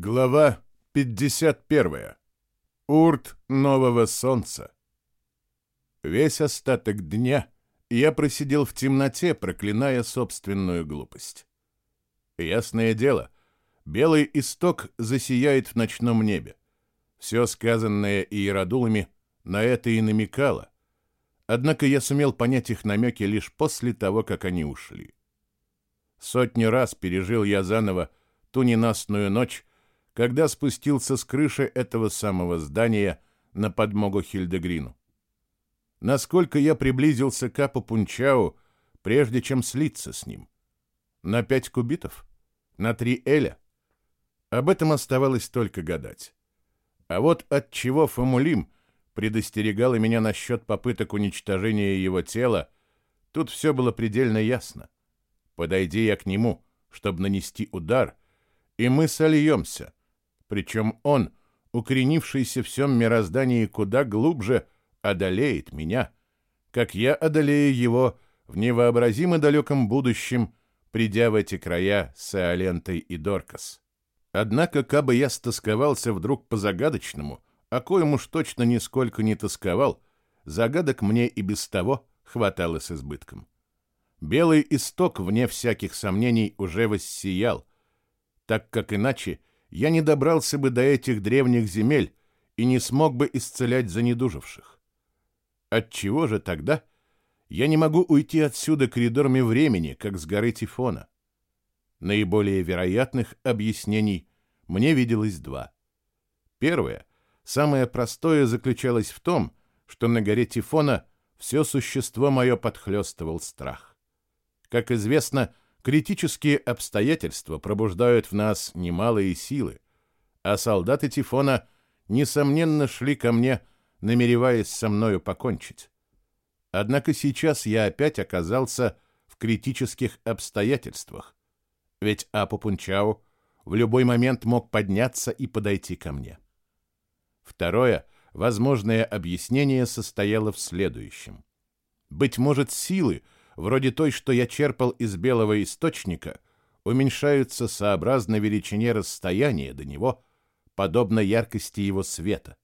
Глава 51. Урт нового солнца. Весь остаток дня я просидел в темноте, проклиная собственную глупость. Ясное дело, белый исток засияет в ночном небе. Все сказанное иеродулами на это и намекало. Однако я сумел понять их намеки лишь после того, как они ушли. Сотни раз пережил я заново ту ненастную ночь, когда спустился с крыши этого самого здания на подмогу Хильдегрину. Насколько я приблизился к Апу Пунчау, прежде чем слиться с ним? На пять кубитов? На три эля? Об этом оставалось только гадать. А вот от чего Фомулим предостерегала меня насчет попыток уничтожения его тела, тут все было предельно ясно. Подойди я к нему, чтобы нанести удар, и мы сольемся — причем он, укоренившийся в всем мироздании куда глубже, одолеет меня, как я одолею его в невообразимо далеком будущем, придя в эти края с Эолентой и Доркас. Однако, кабы я стосковался вдруг по загадочному, а коем уж точно нисколько не тосковал, загадок мне и без того хватало с избытком. Белый исток, вне всяких сомнений, уже воссиял, так как иначе я не добрался бы до этих древних земель и не смог бы исцелять занедуживших. Отчего же тогда я не могу уйти отсюда коридорами времени, как с горы Тифона? Наиболее вероятных объяснений мне виделось два. Первое, самое простое, заключалось в том, что на горе Тифона все существо мое подхлестывал страх. Как известно, Критические обстоятельства пробуждают в нас немалые силы, а солдаты Тифона, несомненно, шли ко мне, намереваясь со мною покончить. Однако сейчас я опять оказался в критических обстоятельствах, ведь Апу Пунчау в любой момент мог подняться и подойти ко мне. Второе, возможное объяснение состояло в следующем. Быть может, силы, вроде той, что я черпал из белого источника, уменьшаются сообразно величине расстояния до него, подобно яркости его света.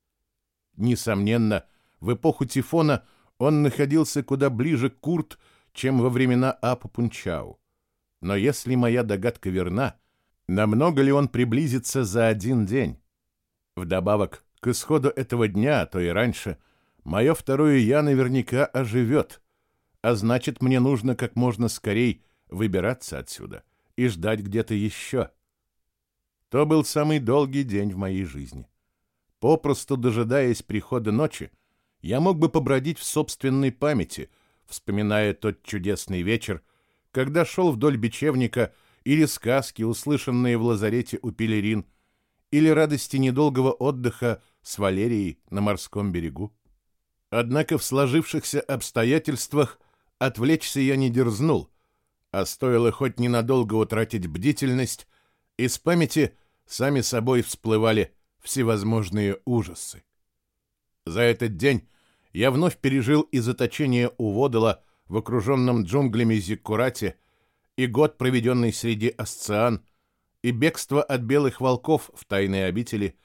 Несомненно, в эпоху Тифона он находился куда ближе к Курт, чем во времена Апу Пунчау. Но если моя догадка верна, намного ли он приблизится за один день? Вдобавок, к исходу этого дня, а то и раньше, мое второе «я» наверняка оживет — а значит, мне нужно как можно скорей выбираться отсюда и ждать где-то еще. То был самый долгий день в моей жизни. Попросту дожидаясь прихода ночи, я мог бы побродить в собственной памяти, вспоминая тот чудесный вечер, когда шел вдоль бечевника или сказки, услышанные в лазарете у пелерин, или радости недолгого отдыха с Валерией на морском берегу. Однако в сложившихся обстоятельствах Отвлечься я не дерзнул, а стоило хоть ненадолго утратить бдительность, из памяти сами собой всплывали всевозможные ужасы. За этот день я вновь пережил и заточение у Водола в окруженном джунглями Зиккурате, и год, проведенный среди асциан, и бегство от белых волков в тайной обители,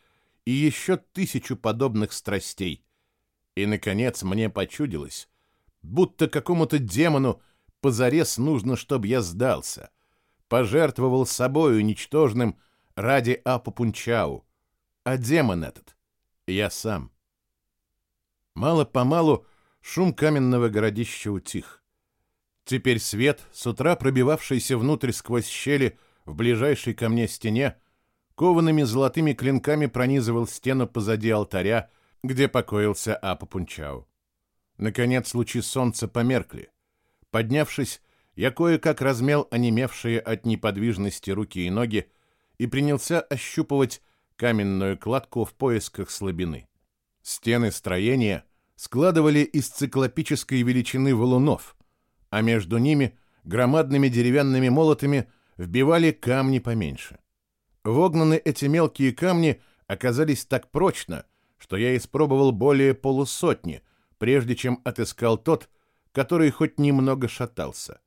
и еще тысячу подобных страстей. И, наконец, мне почудилось, будто какому-то демону позарез нужно, чтобы я сдался. Пожертвовал собою ничтожным ради Апу Пунчау. А демон этот — я сам. Мало-помалу шум каменного городища утих. Теперь свет, с утра пробивавшийся внутрь сквозь щели в ближайшей ко мне стене, коваными золотыми клинками пронизывал стену позади алтаря, где покоился Апа Пунчау. Наконец лучи солнца померкли. Поднявшись, я кое-как размял онемевшие от неподвижности руки и ноги и принялся ощупывать каменную кладку в поисках слабины. Стены строения складывали из циклопической величины валунов, а между ними громадными деревянными молотами вбивали камни поменьше. Вогнаны эти мелкие камни оказались так прочно, что я испробовал более полусотни, прежде чем отыскал тот, который хоть немного шатался.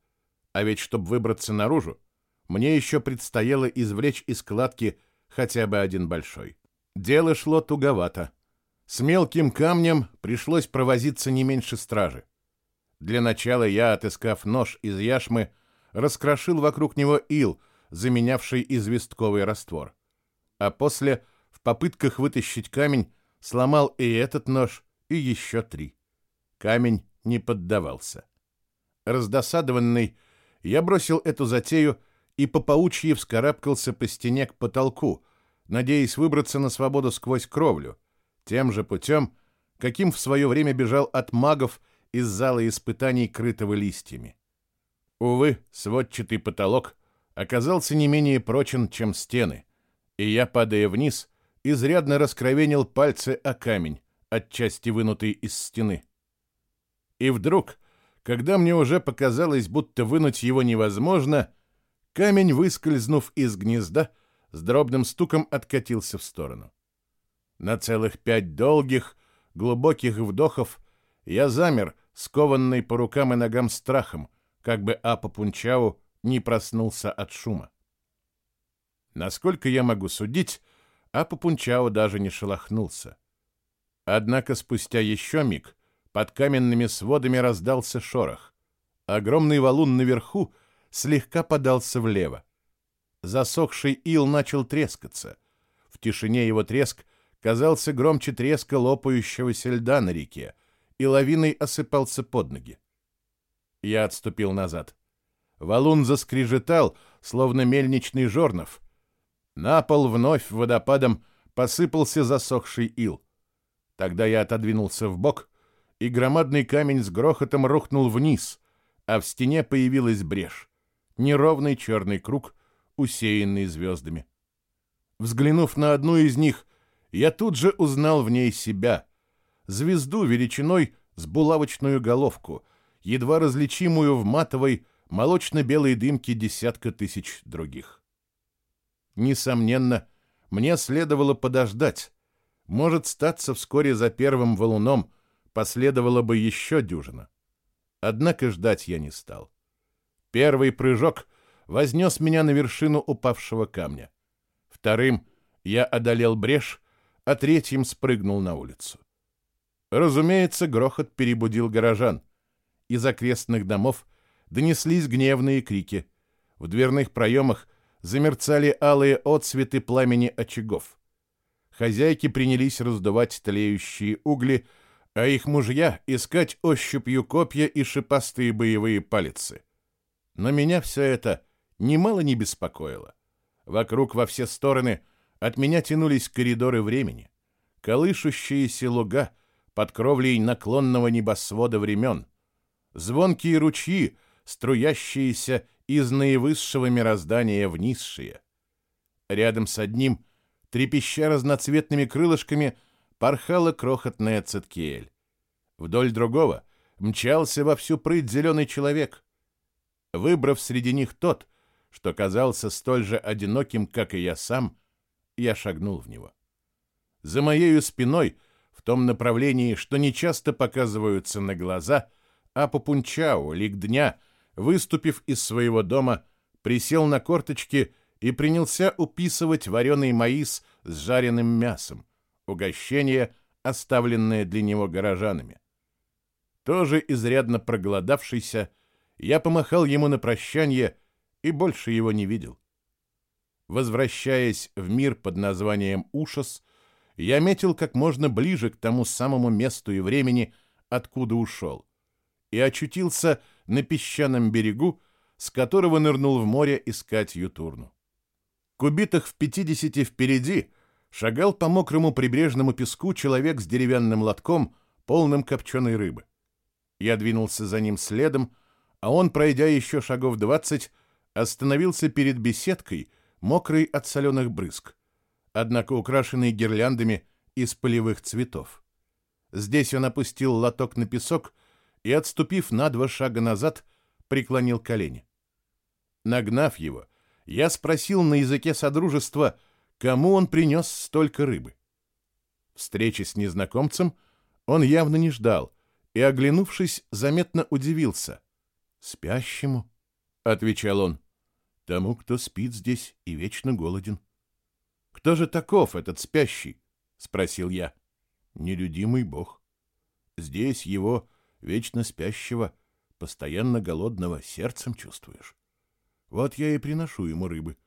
А ведь, чтобы выбраться наружу, мне еще предстояло извлечь из складки хотя бы один большой. Дело шло туговато. С мелким камнем пришлось провозиться не меньше стражи. Для начала я, отыскав нож из яшмы, раскрошил вокруг него ил, заменявший известковый раствор. А после, в попытках вытащить камень, сломал и этот нож, и еще три. Камень не поддавался. Раздосадованный, я бросил эту затею и по паучьи вскарабкался по стене к потолку, надеясь выбраться на свободу сквозь кровлю, тем же путем, каким в свое время бежал от магов из зала испытаний, крытого листьями. Увы, сводчатый потолок оказался не менее прочен, чем стены, и я, падая вниз, изрядно раскровенил пальцы о камень, отчасти вынутый из стены. И вдруг, когда мне уже показалось, будто вынуть его невозможно, камень, выскользнув из гнезда, с дробным стуком откатился в сторону. На целых пять долгих, глубоких вдохов я замер, скованный по рукам и ногам страхом, как бы Апа Пунчау не проснулся от шума. Насколько я могу судить, Апа Пунчау даже не шелохнулся. Однако спустя еще миг под каменными сводами раздался шорох. Огромный валун наверху слегка подался влево. Засохший ил начал трескаться. В тишине его треск казался громче треска лопающегося льда на реке, и лавиной осыпался под ноги. Я отступил назад. Валун заскрежетал, словно мельничный жорнов. На пол вновь водопадом посыпался засохший ил. Тогда я отодвинулся в бок, и громадный камень с грохотом рухнул вниз, а в стене появилась брешь. Неровный черный круг, усеянный звездами. Взглянув на одну из них, я тут же узнал в ней себя. Звезду величиной с булавочную головку, едва различимую в матовой, молочно-белой дымке десятка тысяч других. Несомненно, мне следовало подождать. Может, статься вскоре за первым валуном последовало бы еще дюжина. Однако ждать я не стал. Первый прыжок вознес меня на вершину упавшего камня. Вторым я одолел брешь, а третьим спрыгнул на улицу. Разумеется, грохот перебудил горожан. Из окрестных домов донеслись гневные крики. В дверных проемах замерцали алые отсветы пламени очагов. Хозяйки принялись раздувать тлеющие угли, а их мужья искать ощупью копья и шипастые боевые палицы. Но меня все это немало не беспокоило. Вокруг во все стороны — от меня тянулись коридоры времени, колышущиеся луга под кровлей наклонного небосвода времен, звонкие ручьи, струящиеся из наивысшего мироздания в низшие. Рядом с одним, трепеща разноцветными крылышками, порхала крохотная Циткиэль. Вдоль другого мчался во всю прыть зеленый человек. Выбрав среди них тот, что казался столь же одиноким, как и я сам, я шагнул в него. За моею спиной, в том направлении, что нечасто показываются на глаза, а Папунчао, лик дня, выступив из своего дома, присел на корточки и принялся уписывать вареный маис с жареным мясом, угощение, оставленное для него горожанами. Тоже изрядно проголодавшийся, я помахал ему на прощание и больше его не видел. Возвращаясь в мир под названием Ушас, я метил как можно ближе к тому самому месту и времени, откуда ушел, и очутился на песчаном берегу, с которого нырнул в море искать Ютурну. Кубитах в пятидесяти впереди шагал по мокрому прибрежному песку человек с деревянным лотком, полным копченой рыбы. Я двинулся за ним следом, а он, пройдя еще шагов двадцать, остановился перед беседкой — мокрый от соленых брызг, однако украшенный гирляндами из полевых цветов. Здесь он опустил лоток на песок и, отступив на два шага назад, преклонил колени. Нагнав его, я спросил на языке содружества, кому он принес столько рыбы. Встречи с незнакомцем он явно не ждал и, оглянувшись, заметно удивился. «Спящему», — отвечал он тому, кто спит здесь и вечно голоден. Кто же таков этот спящий? спросил я. Нелюдимый бог. Здесь его вечно спящего, постоянно голодного сердцем чувствуешь. Вот я и приношу ему рыбы.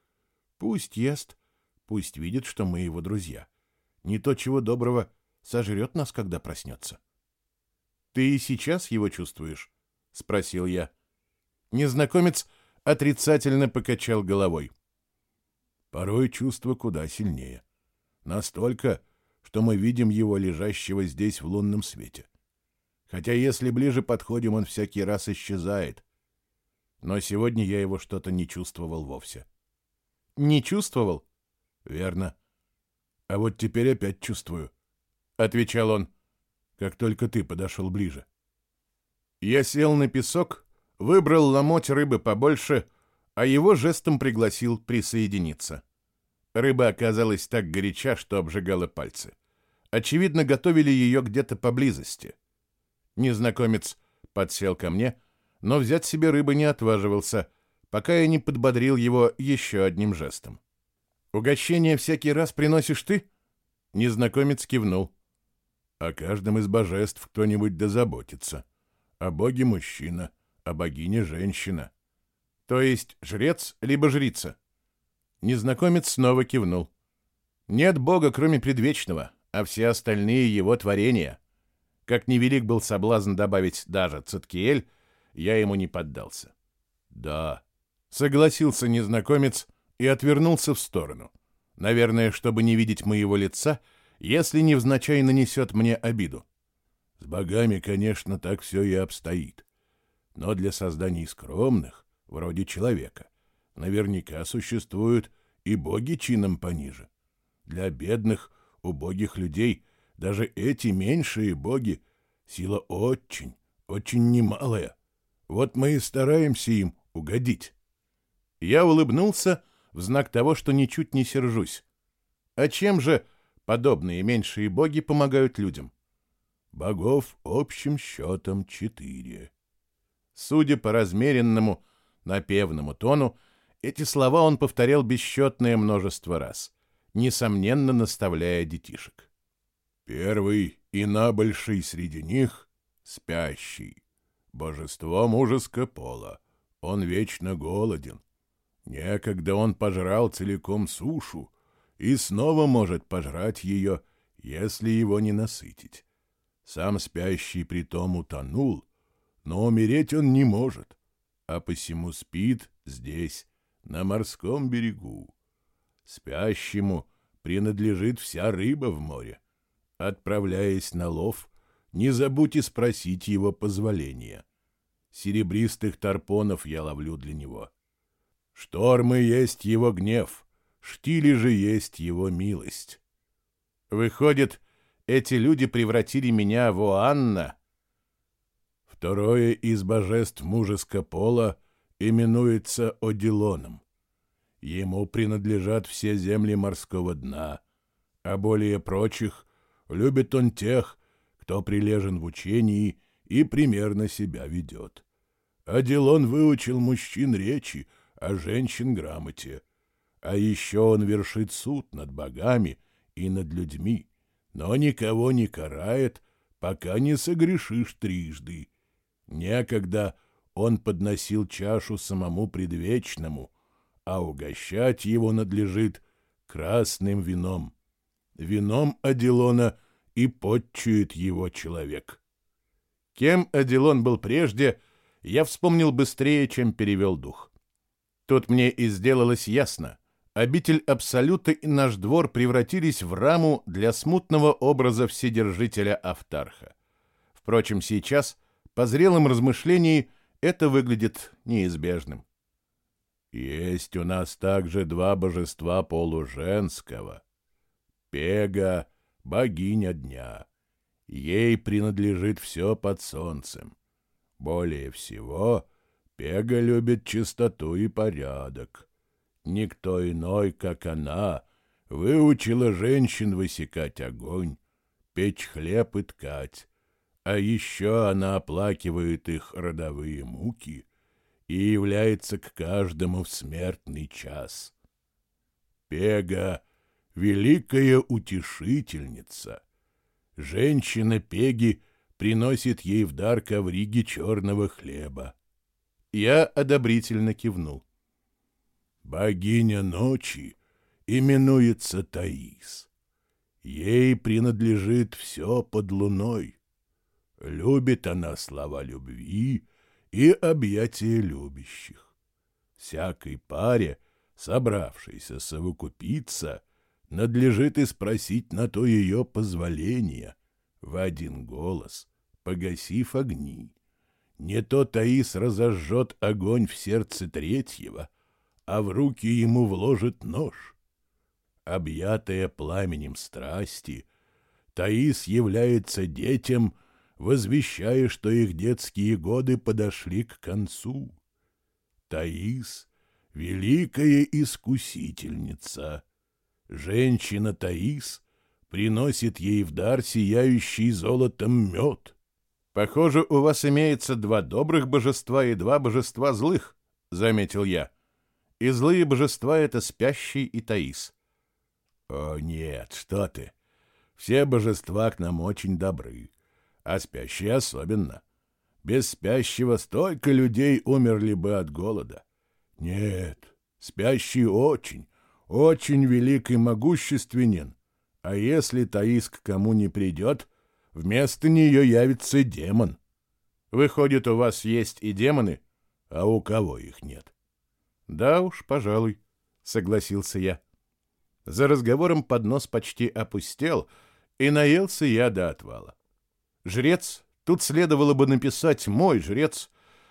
Пусть ест, пусть видит, что мы его друзья. Не то чего доброго сожрет нас, когда проснется. Ты и сейчас его чувствуешь? спросил я. Незнакомец отрицательно покачал головой. Порой чувство куда сильнее. Настолько, что мы видим его лежащего здесь в лунном свете. Хотя если ближе подходим, он всякий раз исчезает. Но сегодня я его что-то не чувствовал вовсе. Не чувствовал? Верно. А вот теперь опять чувствую, — отвечал он, как только ты подошел ближе. Я сел на песок, выбрал ломоть рыбы побольше, а его жестом пригласил присоединиться. Рыба оказалась так горяча, что обжигала пальцы. Очевидно, готовили ее где-то поблизости. Незнакомец подсел ко мне, но взять себе рыбы не отваживался, пока я не подбодрил его еще одним жестом. «Угощение всякий раз приносишь ты?» Незнакомец кивнул. «О каждом из божеств кто-нибудь дозаботится. О боге мужчина, о богине женщина. То есть жрец либо жрица?» Незнакомец снова кивнул. Нет Бога, кроме предвечного, а все остальные его творения. Как невелик был соблазн добавить даже Циткиэль, я ему не поддался. Да, согласился незнакомец и отвернулся в сторону. Наверное, чтобы не видеть моего лица, если невзначай нанесет мне обиду. С богами, конечно, так все и обстоит. Но для созданий скромных, вроде человека, Наверняка существуют и боги чином пониже. Для бедных, убогих людей даже эти меньшие боги сила очень, очень немалая. Вот мы и стараемся им угодить. Я улыбнулся в знак того, что ничуть не сержусь. А чем же подобные меньшие боги помогают людям? Богов общим счетом четыре. Судя по размеренному, напевному тону, эти слова он повторял бесчетное множество раз, несомненно наставляя детишек. Первый и набольший среди них — спящий. Божество мужеско пола. Он вечно голоден. Некогда он пожрал целиком сушу и снова может пожрать ее, если его не насытить. Сам спящий притом утонул, но умереть он не может, а посему спит здесь, на морском берегу. Спящему принадлежит вся рыба в море. Отправляясь на лов, не забудьте спросить его позволения. Серебристых тарпонов я ловлю для него. Штормы есть его гнев, штили же есть его милость. Выходит, эти люди превратили меня в Оанна? Второе из божеств мужеско пола именуется Одилоном. Ему принадлежат все земли морского дна, а более прочих любит он тех, кто прилежен в учении и примерно себя ведет. Адилон выучил мужчин речи, а женщин грамоте. А еще он вершит суд над богами и над людьми, но никого не карает, пока не согрешишь трижды. Некогда он подносил чашу самому предвечному, а угощать его надлежит красным вином. Вином Аделона и подчует его человек. Кем Аделон был прежде, я вспомнил быстрее, чем перевел дух. Тут мне и сделалось ясно. Обитель Абсолюта и наш двор превратились в раму для смутного образа Вседержителя Автарха. Впрочем, сейчас, по зрелым размышлениям, это выглядит неизбежным. Есть у нас также два божества полуженского. Пега — богиня дня. Ей принадлежит все под солнцем. Более всего, Пега любит чистоту и порядок. Никто иной, как она, выучила женщин высекать огонь, печь хлеб и ткать, а еще она оплакивает их родовые муки и является к каждому в смертный час. Пега великая утешительница. Женщина Пеги приносит ей в дар ковриги черного хлеба. Я одобрительно кивнул. Богиня ночи именуется Таис. Ей принадлежит все под луной. Любит она слова любви и объятия любящих. Всякой паре, собравшейся совокупиться, надлежит и спросить на то ее позволение в один голос, погасив огни. Не то Таис разожжет огонь в сердце третьего, а в руки ему вложит нож. Объятая пламенем страсти, Таис является детям, возвещая, что их детские годы подошли к концу. Таис — великая искусительница. Женщина Таис приносит ей в дар сияющий золотом мед. «Похоже, у вас имеется два добрых божества и два божества злых», — заметил я. «И злые божества — это спящий и Таис. «О, нет, что ты! Все божества к нам очень добры, а спящие особенно. Без спящего столько людей умерли бы от голода. Нет, спящий очень, очень велик и могущественен, а если Таис к кому не придет, вместо нее явится демон. Выходит, у вас есть и демоны, а у кого их нет?» «Да уж, пожалуй», — согласился я. За разговором поднос почти опустел, и наелся я до отвала. Жрец, тут следовало бы написать «мой жрец»,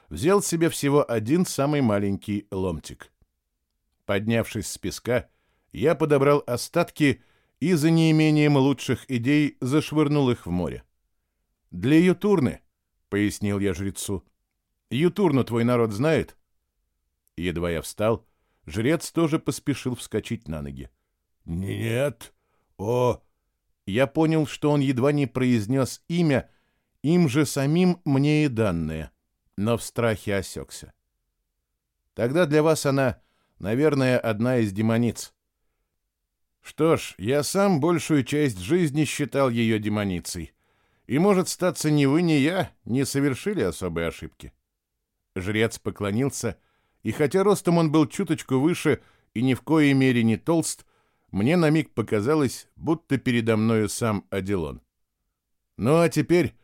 взял себе всего один самый маленький ломтик. Поднявшись с песка, я подобрал остатки и за неимением лучших идей зашвырнул их в море. «Для Ютурны», — пояснил я жрецу. «Ютурну твой народ знает?» Едва я встал, жрец тоже поспешил вскочить на ноги. «Нет, о...» Я понял, что он едва не произнес имя, им же самим мне и данное, но в страхе осекся. Тогда для вас она, наверное, одна из демониц. Что ж, я сам большую часть жизни считал ее демоницей. И, может, статься ни вы, ни я не совершили особой ошибки. Жрец поклонился, и хотя ростом он был чуточку выше и ни в коей мере не толст, мне на миг показалось, будто передо мною сам Аделон. «Ну а теперь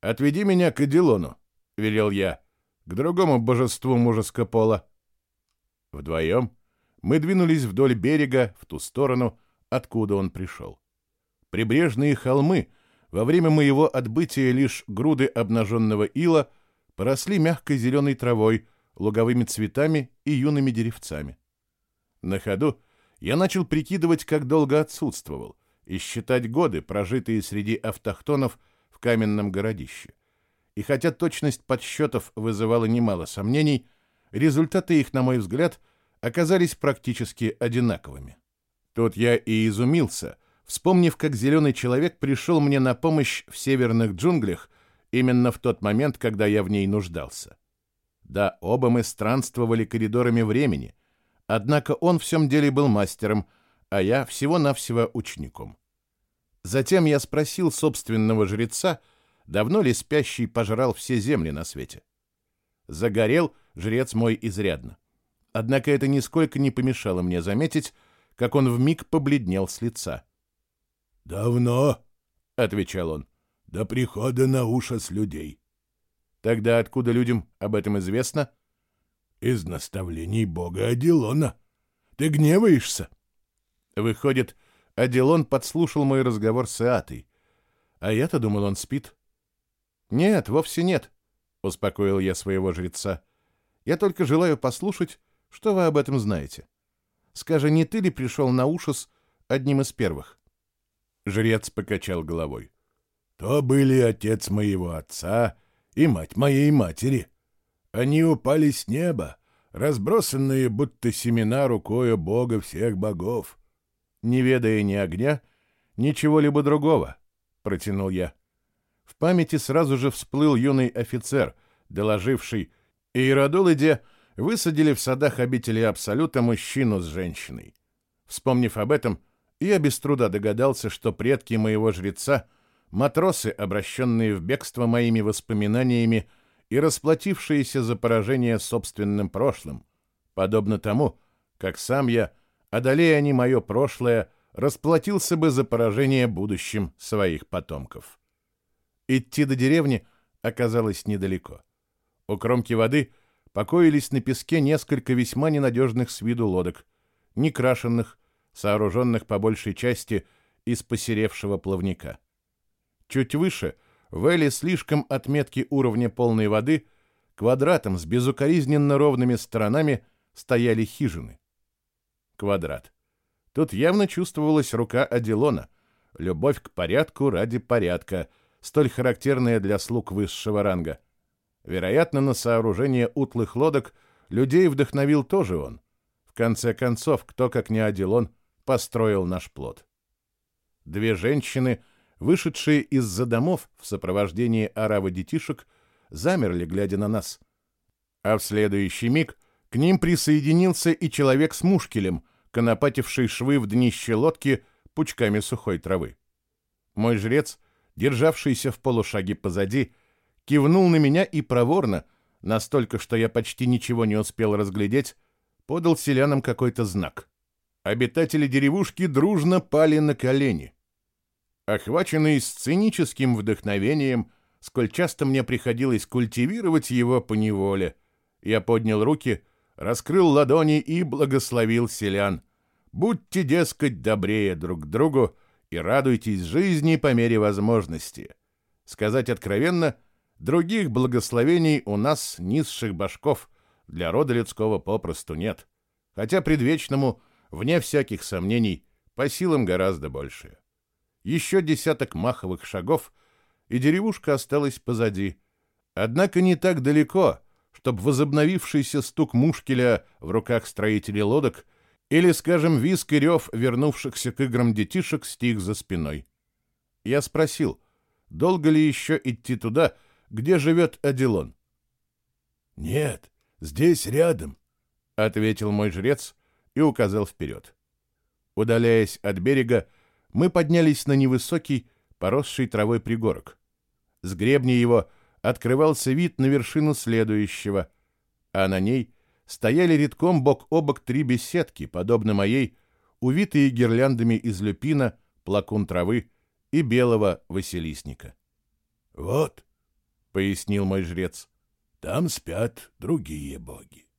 отведи меня к Аделону», — велел я, — «к другому божеству мужеского пола». Вдвоем мы двинулись вдоль берега в ту сторону, откуда он пришел. Прибрежные холмы, во время моего отбытия лишь груды обнаженного ила, поросли мягкой зеленой травой, луговыми цветами и юными деревцами. На ходу я начал прикидывать, как долго отсутствовал, и считать годы, прожитые среди автохтонов в каменном городище. И хотя точность подсчетов вызывала немало сомнений, результаты их, на мой взгляд, оказались практически одинаковыми. Тут я и изумился, вспомнив, как зеленый человек пришел мне на помощь в северных джунглях именно в тот момент, когда я в ней нуждался. Да, оба мы странствовали коридорами времени, Однако он в всем деле был мастером, а я всего-навсего учеником. Затем я спросил собственного жреца, давно ли спящий пожрал все земли на свете. Загорел жрец мой изрядно. Однако это нисколько не помешало мне заметить, как он вмиг побледнел с лица. «Давно», — отвечал он, — «до прихода на ушас людей». «Тогда откуда людям об этом известно?» из наставлений бога Аделона. Ты гневаешься?» Выходит, Аделон подслушал мой разговор с Иатой. А я-то думал, он спит. «Нет, вовсе нет», — успокоил я своего жреца. «Я только желаю послушать, что вы об этом знаете. Скажи, не ты ли пришел на Ушас одним из первых?» Жрец покачал головой. «То были отец моего отца и мать моей матери. Они упали с неба, разбросанные будто семена рукою бога всех богов. Не ведая ни огня, ничего либо другого, — протянул я. В памяти сразу же всплыл юный офицер, доложивший, Иеродулыде высадили в садах обители Абсолюта мужчину с женщиной. Вспомнив об этом, Я без труда догадался, что предки моего жреца — матросы, обращенные в бегство моими воспоминаниями и расплатившиеся за поражение собственным прошлым, подобно тому, как сам я, одолея они мое прошлое, расплатился бы за поражение будущим своих потомков. Идти до деревни оказалось недалеко. У кромки воды покоились на песке несколько весьма ненадежных с виду лодок, некрашенных, сооруженных по большей части из посеревшего плавника. Чуть выше, в Эле слишком отметки уровня полной воды, квадратом с безукоризненно ровными сторонами стояли хижины. Квадрат. Тут явно чувствовалась рука Аделона, любовь к порядку ради порядка, столь характерная для слуг высшего ранга. Вероятно, на сооружение утлых лодок людей вдохновил тоже он. В конце концов, кто, как не Аделон, построил наш плод. Две женщины, вышедшие из-за домов в сопровождении оравы детишек, замерли, глядя на нас. А в следующий миг к ним присоединился и человек с мушкелем, конопативший швы в днище лодки пучками сухой травы. Мой жрец, державшийся в полушаге позади, кивнул на меня и проворно, настолько, что я почти ничего не успел разглядеть, подал селянам какой-то знак. Обитатели деревушки дружно пали на колени. Охваченный сценическим вдохновением, сколь часто мне приходилось культивировать его по неволе, я поднял руки — раскрыл ладони и благословил селян. Будьте, дескать, добрее друг к другу и радуйтесь жизни по мере возможности. Сказать откровенно, других благословений у нас, низших башков, для рода людского попросту нет. Хотя предвечному, вне всяких сомнений, по силам гораздо больше. Еще десяток маховых шагов, и деревушка осталась позади. Однако не так далеко — чтобы возобновившийся стук мушкеля в руках строителей лодок или, скажем, виск и рев вернувшихся к играм детишек стих за спиной. Я спросил, долго ли еще идти туда, где живет Аделон? «Нет, здесь рядом», — ответил мой жрец и указал вперед. Удаляясь от берега, мы поднялись на невысокий, поросший травой пригорок. С гребня его — открывался вид на вершину следующего, а на ней стояли редком бок о бок три беседки, подобно моей, увитые гирляндами из люпина, плакун травы и белого василисника. «Вот», — пояснил мой жрец, — «там спят другие боги».